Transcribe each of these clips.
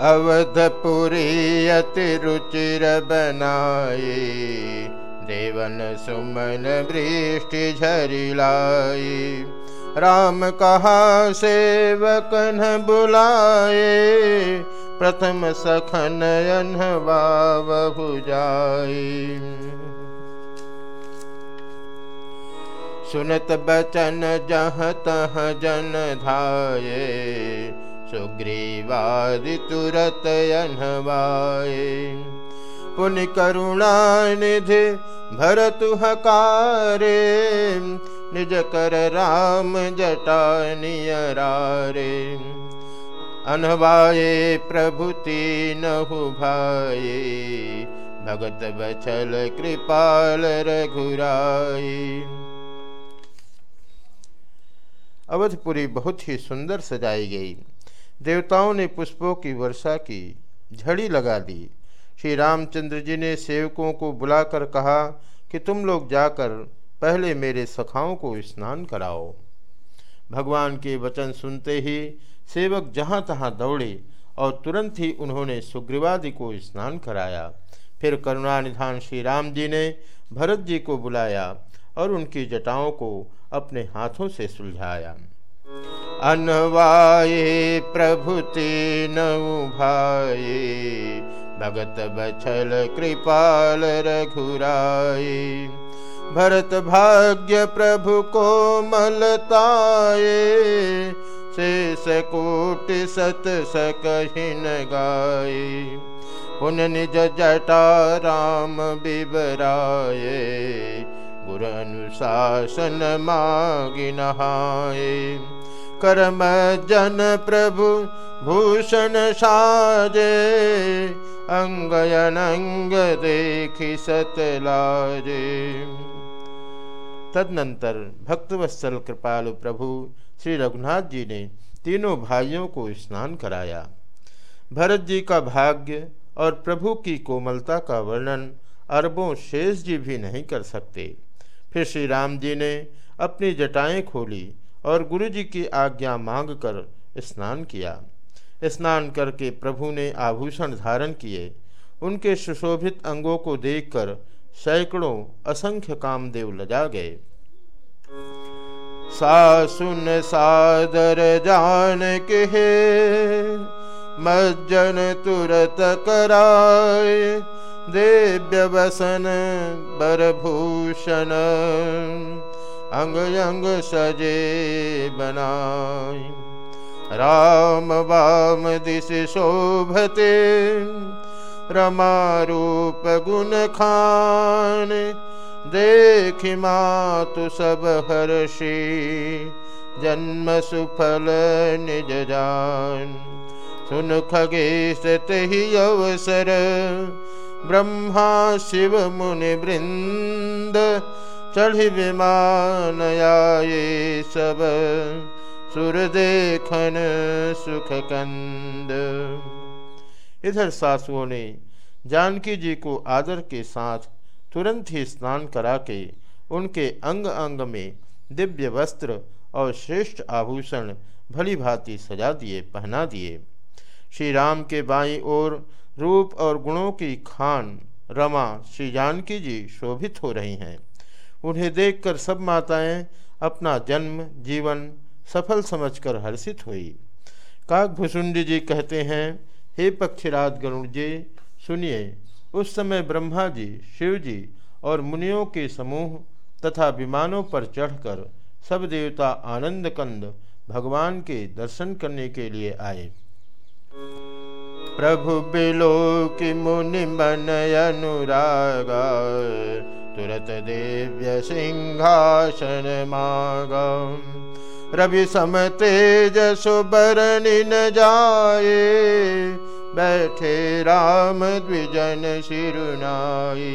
अवधपुरी अति रुचिर बनाए देवन सुमन वृष्टि झरिलाई राम कहा, सेवकन बुलाए प्रथम सखन अनहु जाए सुनत बचन जह तह जन धाये सुग्रीवादि तुरत अनवाए पुन करुणा निधि भरत हकारे निज कर राम जटा नियरारे अनवाए प्रभुति नहु भाए भगत बचल कृपाल रघुराई अवधपुरी बहुत ही सुंदर सजाई गई। देवताओं ने पुष्पों की वर्षा की, झड़ी लगा दी। श्री रामचंद्र जी ने सेवकों को बुलाकर कहा कि तुम लोग जाकर पहले मेरे सखाओं को स्नान कराओ। भगवान के वचन सुनते ही सेवक जहाँ तहाँ दौड़े और तुरंत ही उन्होंने सुग्रीवादि को स्नान कराया। फिर करुणानिधान श्री राम जी ने भरत जी को बुलाया और उनकी जटाओं को अपने हाथों से सुलझाया। अनवाये प्रभुति नौ भाई भगत बछल कृपाल रघुराई भरत भाग्य प्रभु को मलताए शेष कोटि सत सकहीन गाय। पुन निज जटा राम बिबराए गुरु अनुशासन मागी नहाए कर्म जन प्रभु भूषण साजे, अंगयनंग देखी सतलाजे तदनंतर भक्तवत्सल कृपालु प्रभु श्री रघुनाथ जी ने तीनों भाइयों को स्नान कराया। भरत जी का भाग्य और प्रभु की कोमलता का वर्णन अरबों शेष जी भी नहीं कर सकते। फिर श्री राम जी ने अपनी जटाएँ खोली और गुरु जी की आज्ञा मांगकर स्नान किया। स्नान करके प्रभु ने आभूषण धारण किए। उनके सुशोभित अंगों को देखकर सैकड़ों असंख्य कामदेव लजा गए। सासुन सादर जान के मज्जन तुरत कराए। देव्य वसन बरभूषण। अंग अंग सजे बनाई। राम वाम दिश शोभते रमारूप गुण खान देखि मातु सब हर्षि जन्म सुफल निज जान। सुन खगेश तही अवसर ब्रह्मा शिव मुनि वृंद चढ़ी विमान आए सब सुर देखन सुख कंद इधर सासुओं ने जानकी जी को आदर के साथ तुरंत ही स्नान करा के उनके अंग अंग में दिव्य वस्त्र और श्रेष्ठ आभूषण भली भांति सजा दिए, पहना दिए। श्री राम के बाई ओर रूप और गुणों की खान, रमा श्री जानकी जी शोभित हो रही हैं। उन्हें देखकर सब माताएँ अपना जन्म, जीवन सफल समझकर हर्षित हुई। काकभुसुंडी जी कहते हैं, हे पक्षीराज गरुण जी, सुनिए, उस समय ब्रह्मा जी, शिव जी और मुनियों के समूह तथा विमानों पर चढ़कर सब देवता आनंद कंद भगवान के दर्शन करने के लिए आए। प्रभु बिलो की मुनि मन अनुरागा तुरत दिव्य सिंहासन मागम। रवि सम तेज न जाए, बैठे राम द्विजन शिरुनाई।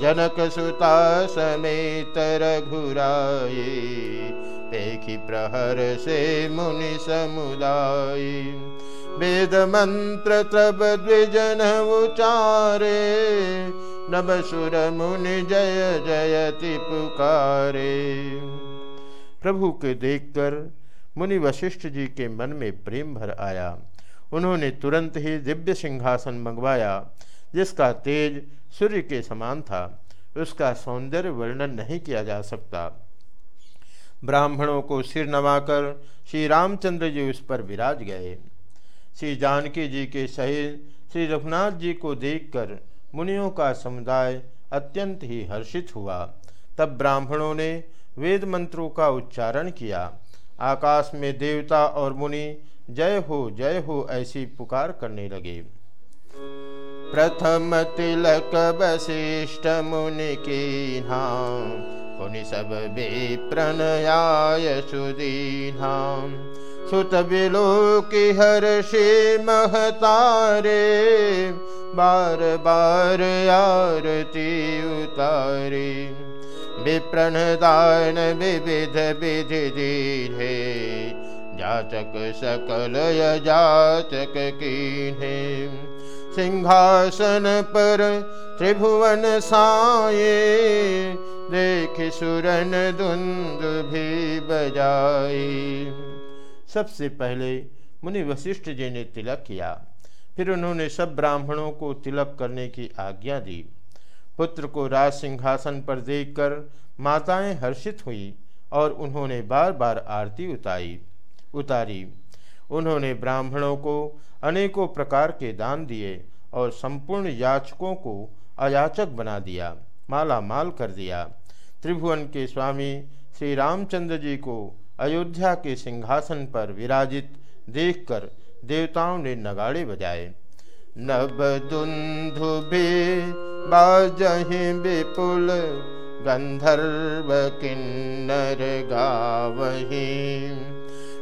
जनक सुता समेत रघुराए देखी प्रहर से मुनि समुदाय वेद मंत्र तब द्विजन उचारे नभ सुर मुनि जय जयति पुकारे प्रभु के देखकर मुनि वशिष्ठ जी के मन में प्रेम भर आया। उन्होंने तुरंत ही दिव्य सिंहासन मंगवाया, जिसका तेज सूर्य के समान था। उसका सौंदर्य वर्णन नहीं किया जा सकता। ब्राह्मणों को सिर नवाकर श्री रामचंद्र जी उस पर विराज गए। श्री जानकी जी के सहित श्री रघुनाथ जी को देखकर मुनियों का समुदाय अत्यंत ही हर्षित हुआ। तब ब्राह्मणों ने वेद मंत्रों का उच्चारण किया। आकाश में देवता और मुनि जय हो जय हो ऐसी पुकार करने लगे। प्रथम तिलक वशिष्ठ मुनि की नाम, पुनि सब बे प्रणयाय सुदीनाम सुत बिलो की हर्षि महतारे बार बार आरती उतारे। विप्रणदान विविध विधि दीधे जाचक सकल जाचक कीन्हे सिंहासन पर त्रिभुवन साये। देख सुरन धुंद भी बजाई सबसे पहले मुनि वशिष्ठ जी ने तिलक किया। फिर उन्होंने सब ब्राह्मणों को तिलक करने की आज्ञा दी। पुत्र को राज सिंहासन पर देखकर माताएँ हर्षित हुई और उन्होंने बार बार आरती उतारी उतारी। उन्होंने ब्राह्मणों को अनेकों प्रकार के दान दिए और संपूर्ण याचकों को अयाचक बना दिया माला माल कर दिया। त्रिभुवन के स्वामी श्री रामचंद्र जी को अयोध्या के सिंहासन पर विराजित देखकर देवताओं ने नगाड़े बजाए। नव दुंधुभे बाजहि विपुल गंधर्व किन्नर गावही।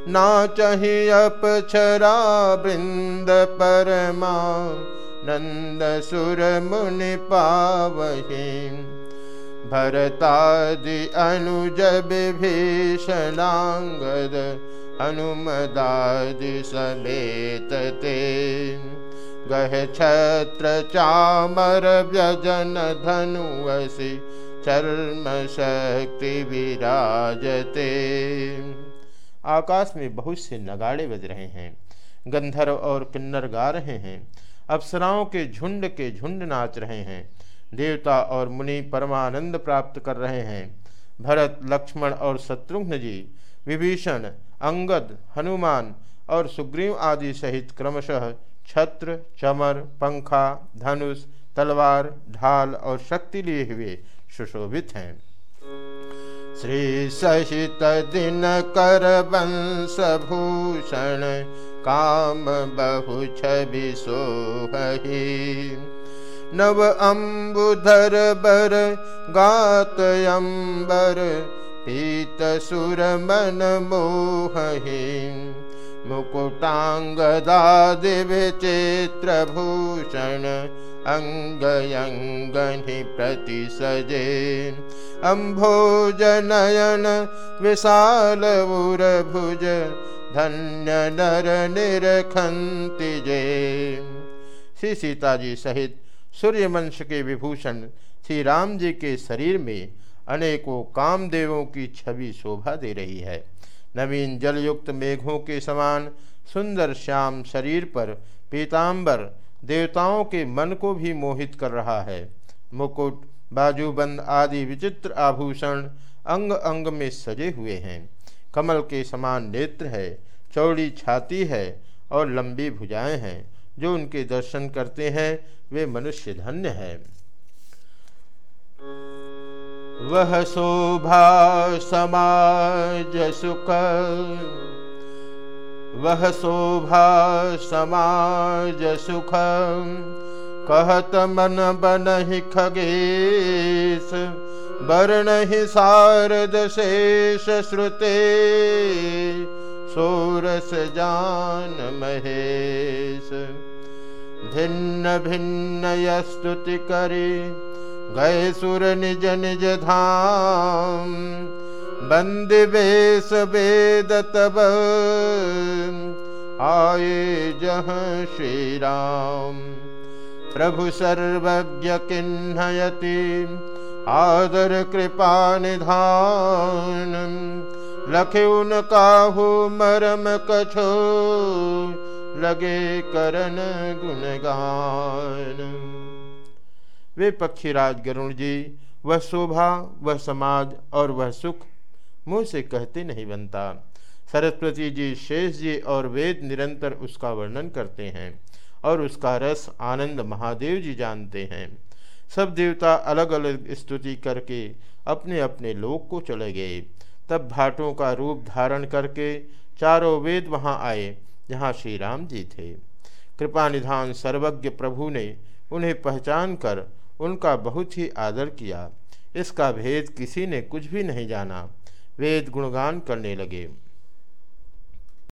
नाचहि अपछरा वृंद परमा नंद सुर मुनि पावही। भरतादि अनुज विभीषणांगद अनुमदादि समेत ते गह छत्र चामर व्यजन धनुवसी चर्म शक्ति विराजते आकाश में बहुत से नगाड़े बज रहे हैं, गंधर्व और किन्नर गा रहे हैं, अप्सराओं के झुंड के झुंड नाच रहे हैं, देवता और मुनि परमानंद प्राप्त कर रहे हैं। भरत, लक्ष्मण और शत्रुघ्न जी, विभीषण अंगद, हनुमान और सुग्रीव आदि सहित क्रमशः छत्र, चमर, पंखा, धनुष, तलवार, ढाल और शक्ति लिए हुए सुशोभित हैं। श्री सहित दिन कर वंश भूषण काम बहु छवि सोहही। नव अम्बुधर बर, गात अम्बर पीत सुर मन मोहि मुकुटांगदा दिव्य चित्र भूषण अङ्गयङ्गनि प्रति सजे अम्भोजनयन विशाल उरभुज धन्य नर निरखंति जे। श्री सीता जी सहित सूर्यवंश के विभूषण श्री राम जी के शरीर में अनेकों कामदेवों की छवि शोभा दे रही है। नवीन जलयुक्त मेघों के समान सुंदर श्याम शरीर पर पीताम्बर देवताओं के मन को भी मोहित कर रहा है। मुकुट, बाजूबंद आदि विचित्र आभूषण अंग अंग में सजे हुए हैं। कमल के समान नेत्र है, चौड़ी छाती है और लंबी भुजाएँ हैं। जो उनके दर्शन करते हैं, वे मनुष्य धन्य है। वह शोभा समाज सुख। वह शोभा समाज सुख। कहत मन बन ही खगेश, वर्ण ही शारद शेष श्रुते। सोरस जान महेश, भिन्न भिन्न यस्तुति करे। गए सुर निज निज धाम। बंद बेस वेद तब। आए जह श्री राम प्रभु सर्वज्ञ किन्हयति। आदर कृपा निधान। लखे उनका हो मरम कछो। लगे करन गुणगान। वे पक्षीराज गरुण जी, वह शोभा, वह समाज और वह सुख मुँह से कहते नहीं बनता। सरस्वती जी, शेष जी और वेद निरंतर उसका वर्णन करते हैं और उसका रस आनंद महादेव जी जानते हैं। सब देवता अलग अलग स्तुति करके अपने अपने लोक को चले गए। तब भाटों का रूप धारण करके चारों वेद वहाँ आए, जहाँ श्री राम जी थे। कृपा निधान सर्वज्ञ प्रभु ने उन्हें पहचान कर उनका बहुत ही आदर किया। इसका भेद किसी ने कुछ भी नहीं जाना। वेद गुणगान करने लगे।